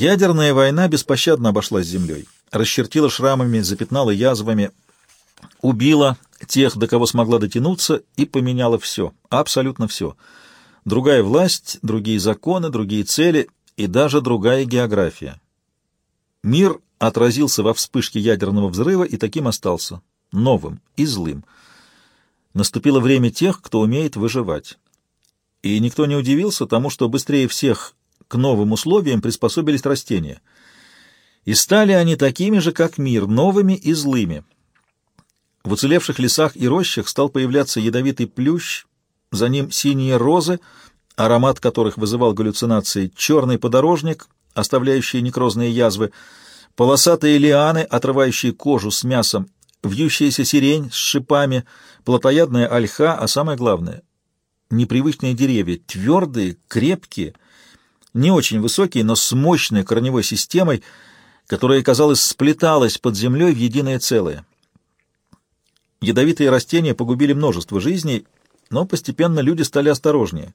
Ядерная война беспощадно обошлась землей, расчертила шрамами, запятнала язвами, убила тех, до кого смогла дотянуться, и поменяла все, абсолютно все. Другая власть, другие законы, другие цели и даже другая география. Мир отразился во вспышке ядерного взрыва и таким остался, новым и злым. Наступило время тех, кто умеет выживать. И никто не удивился тому, что быстрее всех к новым условиям приспособились растения. И стали они такими же, как мир, новыми и злыми. В уцелевших лесах и рощах стал появляться ядовитый плющ, за ним синие розы, аромат которых вызывал галлюцинации, черный подорожник, оставляющий некрозные язвы, полосатые лианы, отрывающие кожу с мясом, вьющаяся сирень с шипами, плотоядная ольха, а самое главное — непривычные деревья, твердые, крепкие, не очень высокие, но с мощной корневой системой, которая, казалось, сплеталась под землей в единое целое. Ядовитые растения погубили множество жизней, но постепенно люди стали осторожнее,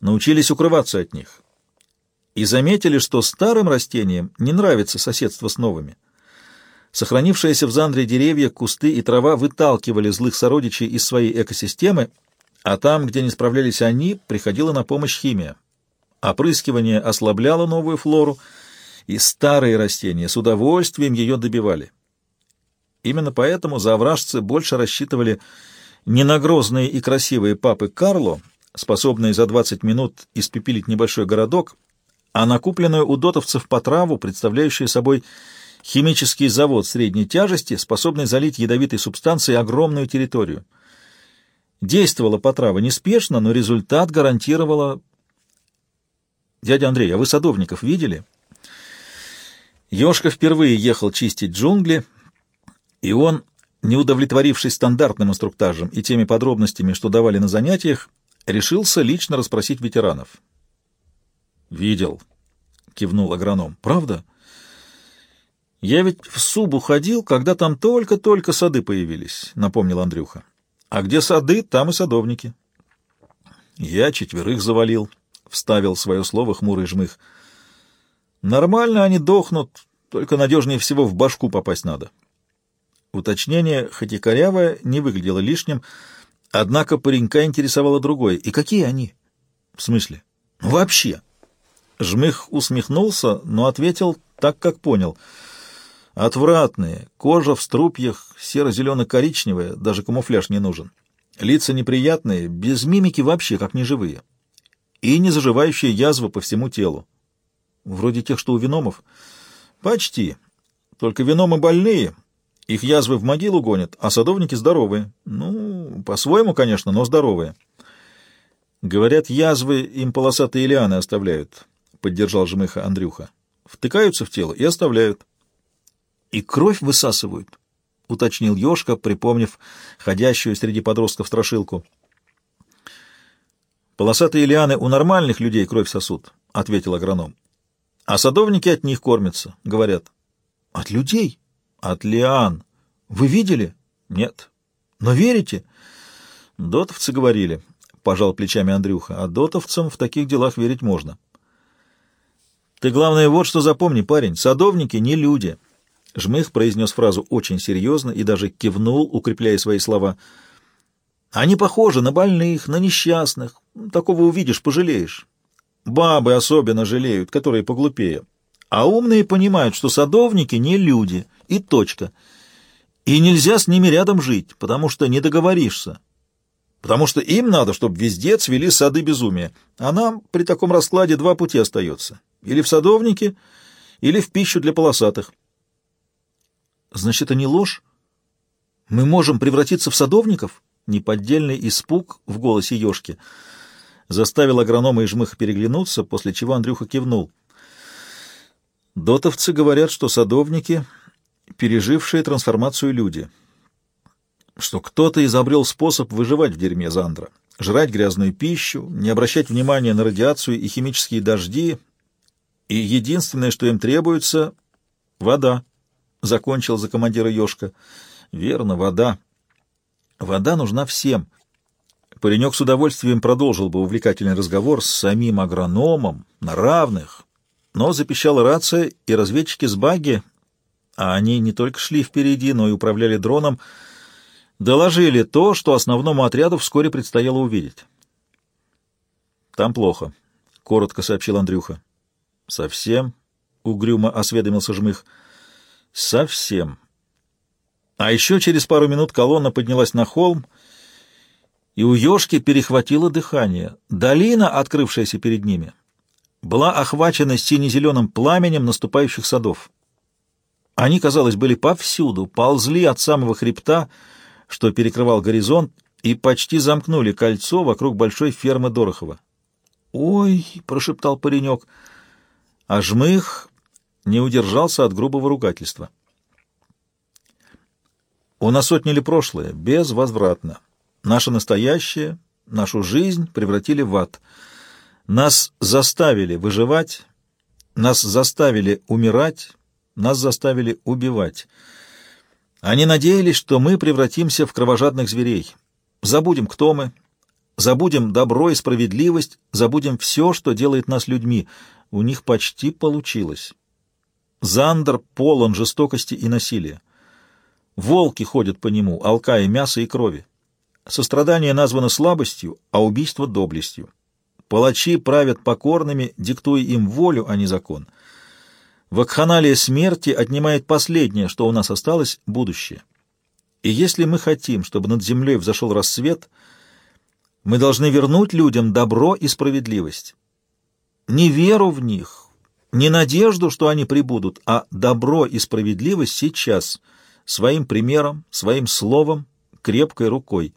научились укрываться от них. И заметили, что старым растениям не нравится соседство с новыми. Сохранившиеся в Зандре деревья, кусты и трава выталкивали злых сородичей из своей экосистемы, а там, где не справлялись они, приходила на помощь химия. Опрыскивание ослабляло новую флору, и старые растения с удовольствием ее добивали. Именно поэтому завражцы больше рассчитывали не на грозные и красивые папы Карло, способные за 20 минут испепелить небольшой городок, а на купленную у дотовцев потраву, представляющую собой химический завод средней тяжести, способный залить ядовитой субстанцией огромную территорию. Действовала потрава неспешно, но результат гарантировала... Дядя Андрей, а вы садовников видели? Ёшка впервые ехал чистить джунгли, и он, не удовлетворившись стандартным инструктажем и теми подробностями, что давали на занятиях, решился лично расспросить ветеранов. «Видел», — кивнул агроном. «Правда?» «Я ведь в Субу ходил, когда там только-только сады появились», — напомнил Андрюха. «А где сады, там и садовники». «Я четверых завалил», — вставил свое слово хмурый жмых. «Нормально они дохнут, только надежнее всего в башку попасть надо». Уточнение, хоть и корявое, не выглядело лишним, однако паренька интересовало другое. И какие они? В смысле? Ну, вообще. Жмых усмехнулся, но ответил так, как понял. Отвратные, кожа в струпьях, серо-зелено-коричневая, даже камуфляж не нужен. Лица неприятные, без мимики вообще, как неживые. И не заживающие язвы по всему телу. Вроде тех, что у виномов. Почти. Только виномы больные, их язвы в могилу гонят, а садовники здоровые. Ну, по-своему, конечно, но здоровые. Говорят, язвы им полосатые лианы оставляют, — поддержал жмыха Андрюха. Втыкаются в тело и оставляют. И кровь высасывают, — уточнил Ёшка, припомнив ходящую среди подростков страшилку. Полосатые лианы у нормальных людей кровь сосут, — ответил агроном. А садовники от них кормятся, говорят. От людей? От лиан. Вы видели? Нет. Но верите? Дотовцы говорили, пожал плечами Андрюха, а дотовцам в таких делах верить можно. Ты, главное, вот что запомни, парень, садовники не люди. Жмых произнес фразу очень серьезно и даже кивнул, укрепляя свои слова. Они похожи на больных, на несчастных. Такого увидишь, пожалеешь. Бабы особенно жалеют, которые поглупее. А умные понимают, что садовники не люди, и точка. И нельзя с ними рядом жить, потому что не договоришься. Потому что им надо, чтобы везде цвели сады безумия. А нам при таком раскладе два пути остается. Или в садовники, или в пищу для полосатых. Значит, это не ложь? Мы можем превратиться в садовников? Неподдельный испуг в голосе Ёшки заставил агронома и жмыха переглянуться, после чего Андрюха кивнул — Дотовцы говорят, что садовники — пережившие трансформацию люди, что кто-то изобрел способ выживать в дерьме Зандра, жрать грязную пищу, не обращать внимания на радиацию и химические дожди, и единственное, что им требуется — вода, — закончил за командира Ёшка. Верно, вода. Вода нужна всем. Паренек с удовольствием продолжил бы увлекательный разговор с самим агрономом на равных, но запищала рация, и разведчики с багги, а они не только шли впереди, но и управляли дроном, доложили то, что основному отряду вскоре предстояло увидеть. «Там плохо», — коротко сообщил Андрюха. «Совсем?» — угрюмо осведомился Жмых. «Совсем». А еще через пару минут колонна поднялась на холм, и у Ёшки перехватило дыхание. Долина, открывшаяся перед ними, была охвачена сине-зеленым пламенем наступающих садов. Они, казалось, были повсюду, ползли от самого хребта, что перекрывал горизонт, и почти замкнули кольцо вокруг большой фермы Дорохова. «Ой!» — прошептал паренек. А жмых не удержался от грубого ругательства. Унасотнили прошлое, безвозвратно. Наше настоящее, нашу жизнь превратили в ад. Нас заставили выживать, нас заставили умирать, нас заставили убивать. Они надеялись, что мы превратимся в кровожадных зверей. Забудем, кто мы, забудем добро и справедливость, забудем все, что делает нас людьми. У них почти получилось. Зандер полон жестокости и насилия. Волки ходят по нему, алкая мясо и крови. Сострадание названо слабостью, а убийство — доблестью. Палачи правят покорными, диктуя им волю, а не закон. Вакханалия смерти отнимает последнее, что у нас осталось — будущее. И если мы хотим, чтобы над землей взошел рассвет, мы должны вернуть людям добро и справедливость. Не веру в них, не надежду, что они прибудут, а добро и справедливость сейчас — своим примером, своим словом, крепкой рукой.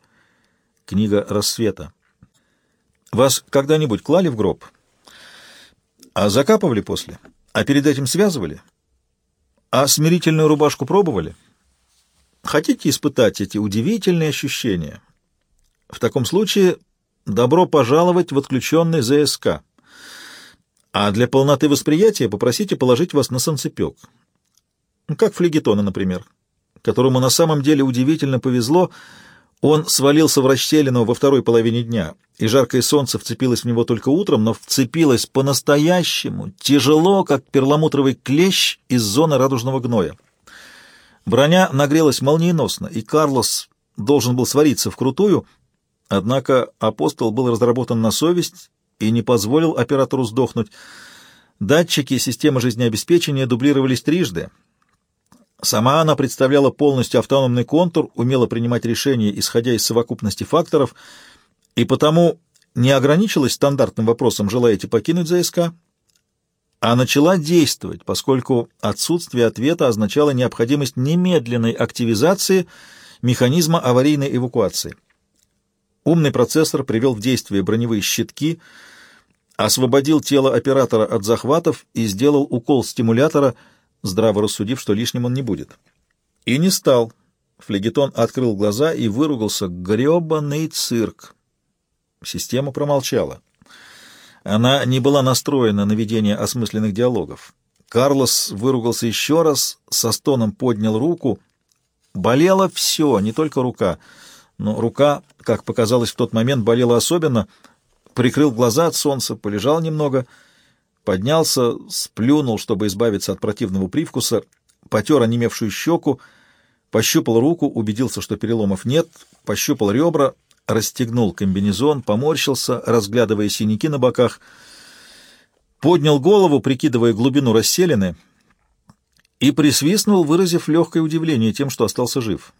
Книга рассвета. Вас когда-нибудь клали в гроб? А закапывали после? А перед этим связывали? А смирительную рубашку пробовали? Хотите испытать эти удивительные ощущения? В таком случае добро пожаловать в отключенный ЗСК. А для полноты восприятия попросите положить вас на солнцепек. Как флегетона, например которому на самом деле удивительно повезло, он свалился в расщелину во второй половине дня, и жаркое солнце вцепилось в него только утром, но вцепилось по-настоящему, тяжело, как перламутровый клещ из зоны радужного гноя. Броня нагрелась молниеносно, и Карлос должен был свариться вкрутую, однако апостол был разработан на совесть и не позволил оператору сдохнуть. Датчики системы жизнеобеспечения дублировались трижды — Сама она представляла полностью автономный контур, умела принимать решения, исходя из совокупности факторов, и потому не ограничилась стандартным вопросом «желаете покинуть ЗСК?», а начала действовать, поскольку отсутствие ответа означало необходимость немедленной активизации механизма аварийной эвакуации. Умный процессор привел в действие броневые щитки, освободил тело оператора от захватов и сделал укол стимулятора – здраво рассудив, что лишним он не будет. И не стал. Флегетон открыл глаза и выругался. Гребаный цирк! Система промолчала. Она не была настроена на ведение осмысленных диалогов. Карлос выругался еще раз, со стоном поднял руку. Болело все, не только рука. Но рука, как показалось в тот момент, болела особенно. Прикрыл глаза от солнца, полежал немного — поднялся, сплюнул, чтобы избавиться от противного привкуса, потер онемевшую щеку, пощупал руку, убедился, что переломов нет, пощупал ребра, расстегнул комбинезон, поморщился, разглядывая синяки на боках, поднял голову, прикидывая глубину расселены, и присвистнул, выразив легкое удивление тем, что остался жив.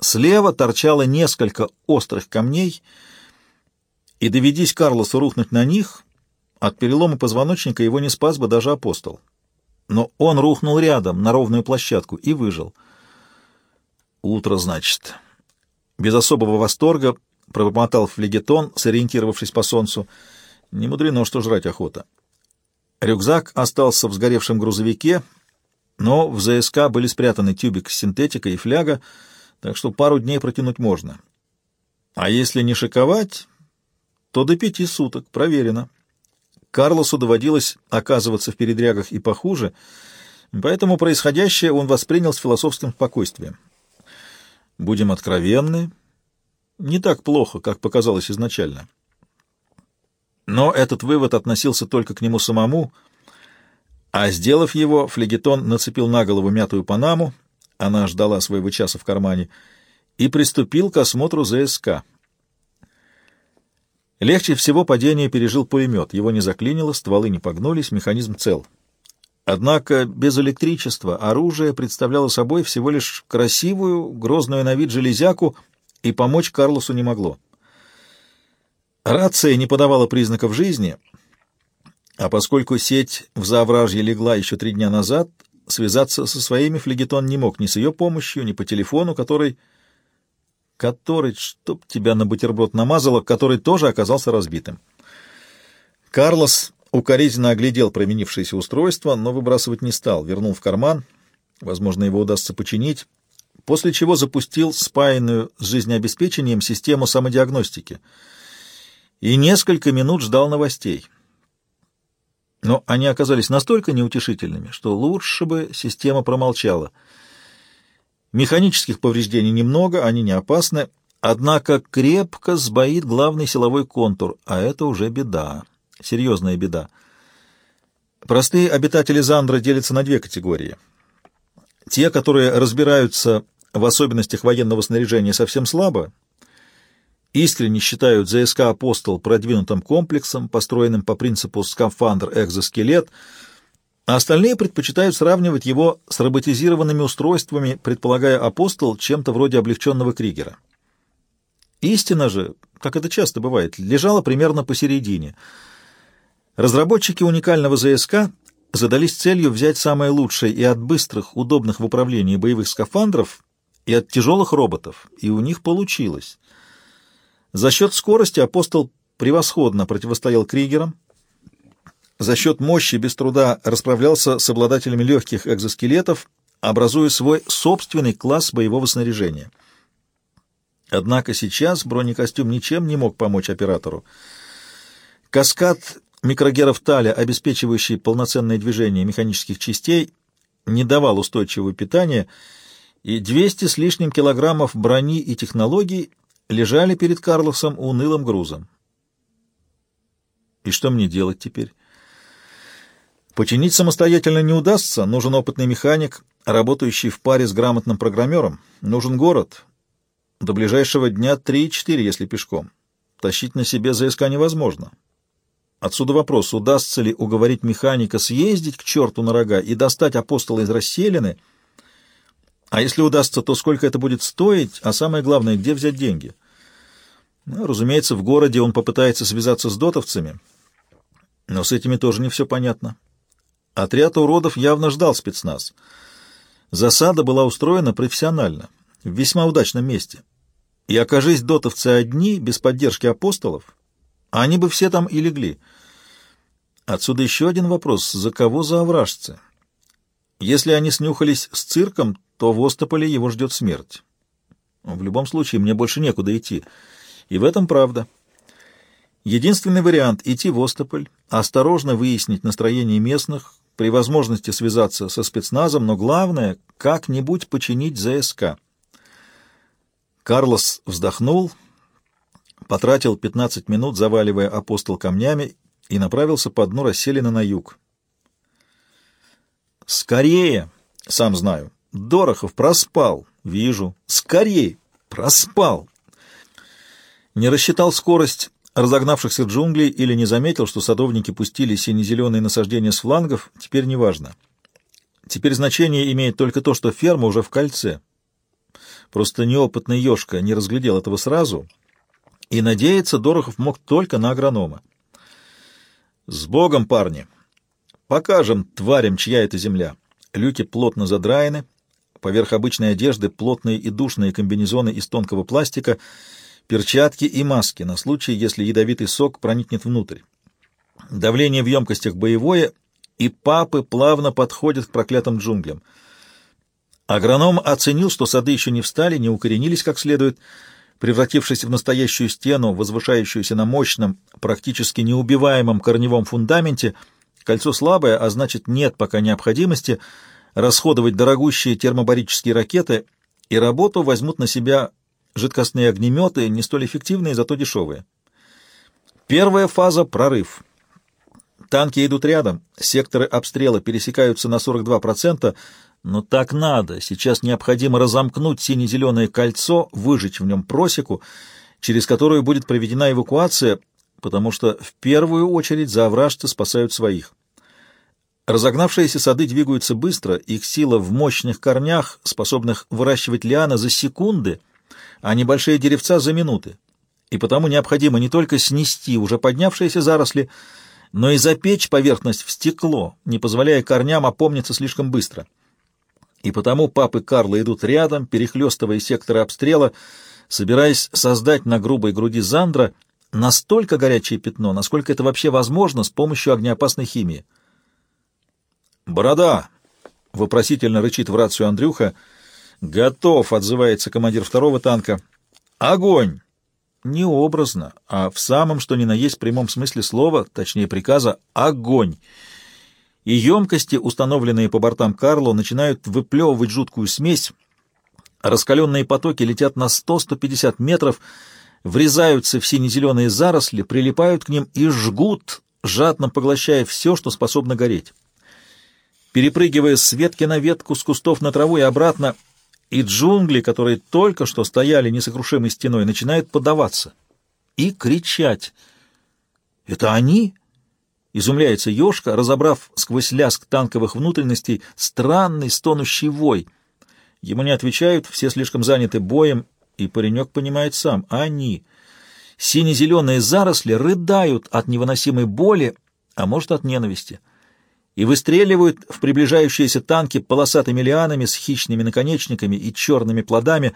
Слева торчало несколько острых камней, и, доведись Карлосу рухнуть на них, от перелома позвоночника его не спас бы даже апостол. Но он рухнул рядом, на ровную площадку, и выжил. «Утро, значит». Без особого восторга пробормотал флегетон, сориентировавшись по солнцу. Не мудрено, что жрать охота. Рюкзак остался в сгоревшем грузовике, но в ЗСК были спрятаны тюбик с синтетикой и фляга, так что пару дней протянуть можно. А если не шиковать, то до пяти суток, проверено. Карлосу доводилось оказываться в передрягах и похуже, поэтому происходящее он воспринял с философским спокойствием. Будем откровенны, не так плохо, как показалось изначально. Но этот вывод относился только к нему самому. А сделав его, флегетон нацепил на голову мятую панаму, она ждала своего часа в кармане, и приступил к осмотру ЗСК. Легче всего падение пережил пулемет. Его не заклинило, стволы не погнулись, механизм цел. Однако без электричества оружие представляло собой всего лишь красивую, грозную на вид железяку, и помочь Карлосу не могло. Рация не подавала признаков жизни, а поскольку сеть в Завражье легла еще три дня назад, связаться со своими флегетон не мог ни с ее помощью, ни по телефону, который который, чтоб тебя на бутерброд намазало, который тоже оказался разбитым. Карлос укоризненно оглядел променившееся устройство, но выбрасывать не стал, вернул в карман, возможно, его удастся починить, после чего запустил спаянную с жизнеобеспечением систему самодиагностики и несколько минут ждал новостей. Но они оказались настолько неутешительными, что лучше бы система промолчала — Механических повреждений немного, они не опасны, однако крепко сбоит главный силовой контур, а это уже беда, серьезная беда. Простые обитатели Зандра делятся на две категории. Те, которые разбираются в особенностях военного снаряжения совсем слабо, искренне считают ЗСК «Апостол» продвинутым комплексом, построенным по принципу скафандр-экзоскелет — а остальные предпочитают сравнивать его с роботизированными устройствами, предполагая апостол чем-то вроде облегченного Кригера. Истина же, как это часто бывает, лежала примерно посередине. Разработчики уникального ЗСК задались целью взять самое лучшее и от быстрых, удобных в управлении боевых скафандров, и от тяжелых роботов, и у них получилось. За счет скорости апостол превосходно противостоял Кригерам, за счет мощи без труда расправлялся с обладателями легких экзоскелетов, образуя свой собственный класс боевого снаряжения. Однако сейчас бронекостюм ничем не мог помочь оператору. Каскад микрогеров таля, обеспечивающий полноценное движение механических частей, не давал устойчивого питания, и 200 с лишним килограммов брони и технологий лежали перед Карлосом унылым грузом. И что мне делать теперь? Починить самостоятельно не удастся, нужен опытный механик, работающий в паре с грамотным программером. Нужен город. До ближайшего дня 3-4, если пешком. Тащить на себе ЗСК невозможно. Отсюда вопрос, удастся ли уговорить механика съездить к черту на рога и достать апостола из расселены, а если удастся, то сколько это будет стоить, а самое главное, где взять деньги? Ну, разумеется, в городе он попытается связаться с дотовцами, но с этими тоже не все понятно. Отряд уродов явно ждал спецназ. Засада была устроена профессионально, в весьма удачном месте. И окажись дотовцы одни, без поддержки апостолов, они бы все там и легли. Отсюда еще один вопрос. За кого за овражцы? Если они снюхались с цирком, то в Остополе его ждет смерть. В любом случае, мне больше некуда идти. И в этом правда. Единственный вариант — идти в Остополь, осторожно выяснить настроение местных, при возможности связаться со спецназом, но главное — как-нибудь починить ЗСК. Карлос вздохнул, потратил 15 минут, заваливая апостол камнями, и направился по дну расселена на юг. «Скорее!» — сам знаю. Дорохов проспал. Вижу. «Скорее!» Проспал. Не рассчитал скорость разогнавшихся джунглей или не заметил, что садовники пустили сине-зеленые насаждения с флангов, теперь неважно. Теперь значение имеет только то, что ферма уже в кольце. Просто неопытный ежка не разглядел этого сразу, и надеяться Дорохов мог только на агронома. «С Богом, парни! Покажем тварям, чья это земля!» Люки плотно задраены, поверх обычной одежды плотные и душные комбинезоны из тонкого пластика — перчатки и маски на случай, если ядовитый сок проникнет внутрь. Давление в емкостях боевое, и папы плавно подходят к проклятым джунглям. Агроном оценил, что сады еще не встали, не укоренились как следует, превратившись в настоящую стену, возвышающуюся на мощном, практически неубиваемом корневом фундаменте, кольцо слабое, а значит нет пока необходимости расходовать дорогущие термобарические ракеты, и работу возьмут на себя Жидкостные огнеметы не столь эффективные, зато дешевые. Первая фаза — прорыв. Танки идут рядом, секторы обстрела пересекаются на 42%, но так надо. Сейчас необходимо разомкнуть сине-зеленое кольцо, выжечь в нем просеку, через которую будет проведена эвакуация, потому что в первую очередь заовражцы спасают своих. Разогнавшиеся сады двигаются быстро, их сила в мощных корнях, способных выращивать лианы за секунды, а небольшие деревца за минуты. И потому необходимо не только снести уже поднявшиеся заросли, но и запечь поверхность в стекло, не позволяя корням опомниться слишком быстро. И потому папы Карла идут рядом, перехлестывая секторы обстрела, собираясь создать на грубой груди Зандра настолько горячее пятно, насколько это вообще возможно с помощью огнеопасной химии. «Борода!» — вопросительно рычит в рацию Андрюха. «Готов!» — отзывается командир второго танка. «Огонь!» Не образно, а в самом, что ни на есть прямом смысле слова, точнее приказа, «огонь!» И емкости, установленные по бортам Карло, начинают выплевывать жуткую смесь. Раскаленные потоки летят на 100-150 метров, врезаются в сине-зеленые заросли, прилипают к ним и жгут, жадно поглощая все, что способно гореть перепрыгивая с ветки на ветку, с кустов на траву и обратно, и джунгли, которые только что стояли несокрушимой стеной, начинают поддаваться и кричать. «Это они?» — изумляется Ёшка, разобрав сквозь лязг танковых внутренностей странный стонущий вой. Ему не отвечают, все слишком заняты боем, и паренек понимает сам — они. Сине-зеленые заросли рыдают от невыносимой боли, а может, от ненависти и выстреливают в приближающиеся танки полосатыми лианами с хищными наконечниками и черными плодами,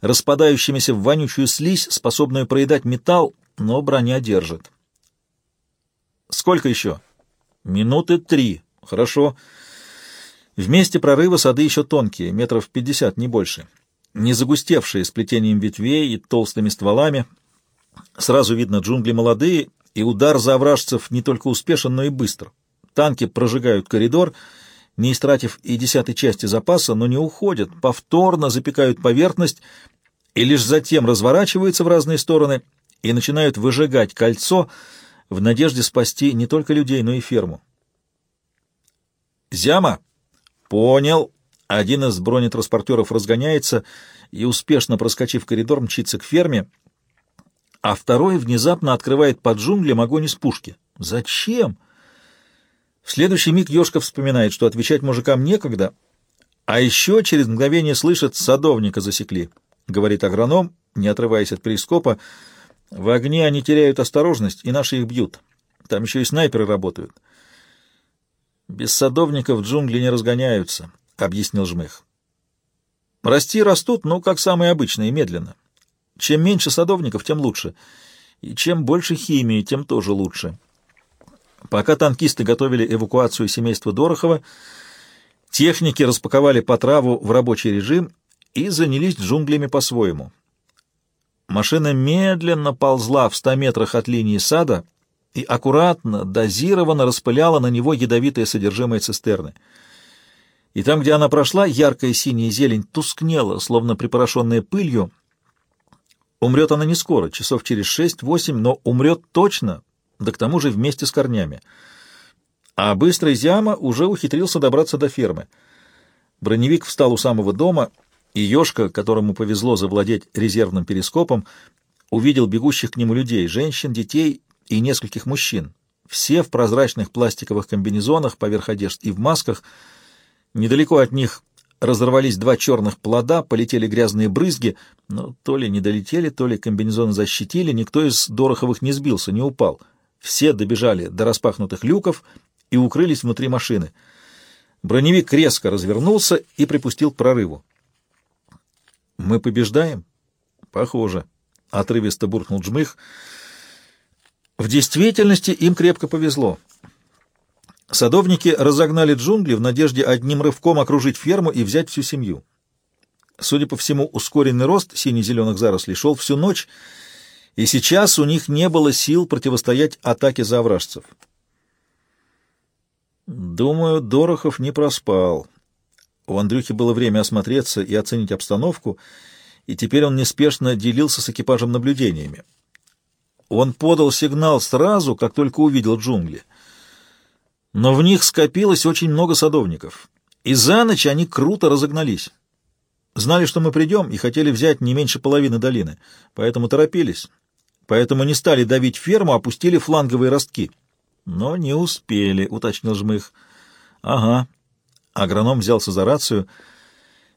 распадающимися в вонючую слизь, способную проедать металл, но броня держит. Сколько еще? Минуты три. Хорошо. В месте прорыва сады еще тонкие, метров пятьдесят, не больше. Не загустевшие сплетением ветвей и толстыми стволами. Сразу видно, джунгли молодые, и удар за овражцев не только успешен, но и быстр. Танки прожигают коридор, не истратив и десятой части запаса, но не уходят, повторно запекают поверхность и лишь затем разворачиваются в разные стороны и начинают выжигать кольцо в надежде спасти не только людей, но и ферму. «Зяма!» «Понял!» Один из бронетранспортеров разгоняется и, успешно проскочив коридор, мчится к ферме, а второй внезапно открывает под джунглем огонь из пушки. «Зачем?» В следующий миг Ёшка вспоминает, что отвечать мужикам некогда, а еще через мгновение слышит «садовника засекли», — говорит агроном, не отрываясь от перископа. «В огне они теряют осторожность, и наши их бьют. Там еще и снайперы работают». «Без садовников джунгли не разгоняются», — объяснил Жмых. «Расти растут, но как самые обычные, медленно. Чем меньше садовников, тем лучше. И чем больше химии, тем тоже лучше». Пока танкисты готовили эвакуацию семейства Дорохова, техники распаковали по траву в рабочий режим и занялись джунглями по-своему. Машина медленно ползла в ста метрах от линии сада и аккуратно, дозированно распыляла на него ядовитое содержимое цистерны. И там, где она прошла, яркая синяя зелень тускнела, словно припорошенная пылью. Умрет она не скоро, часов через шесть-восемь, но умрет точно, да к тому же вместе с корнями. А быстрый Зяма уже ухитрился добраться до фермы. Броневик встал у самого дома, и Ёшка, которому повезло завладеть резервным перископом, увидел бегущих к нему людей, женщин, детей и нескольких мужчин. Все в прозрачных пластиковых комбинезонах поверх одежд и в масках. Недалеко от них разорвались два черных плода, полетели грязные брызги, но то ли не долетели, то ли комбинезоны защитили, никто из Дороховых не сбился, не упал. Все добежали до распахнутых люков и укрылись внутри машины. Броневик резко развернулся и припустил к прорыву. «Мы побеждаем?» «Похоже», — отрывисто буркнул Джмых. В действительности им крепко повезло. Садовники разогнали джунгли в надежде одним рывком окружить ферму и взять всю семью. Судя по всему, ускоренный рост сине-зеленых зарослей шел всю ночь, и сейчас у них не было сил противостоять атаке завражцев. Думаю, Дорохов не проспал. У Андрюхи было время осмотреться и оценить обстановку, и теперь он неспешно делился с экипажем наблюдениями. Он подал сигнал сразу, как только увидел джунгли. Но в них скопилось очень много садовников, и за ночь они круто разогнались. Знали, что мы придем, и хотели взять не меньше половины долины, поэтому торопились. Поэтому не стали давить ферму, опустили фланговые ростки. Но не успели, уточнил Жмых. Ага. Агроном взялся за рацию.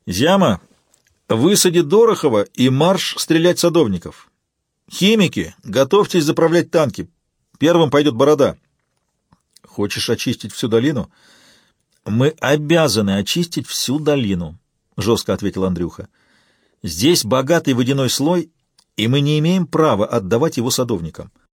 Зяма, высади Дорохова и марш стрелять садовников. Химики, готовьтесь заправлять танки. Первым пойдет Борода. Хочешь очистить всю долину? Мы обязаны очистить всю долину. — жестко ответил Андрюха. «Здесь богатый водяной слой, и мы не имеем права отдавать его садовникам.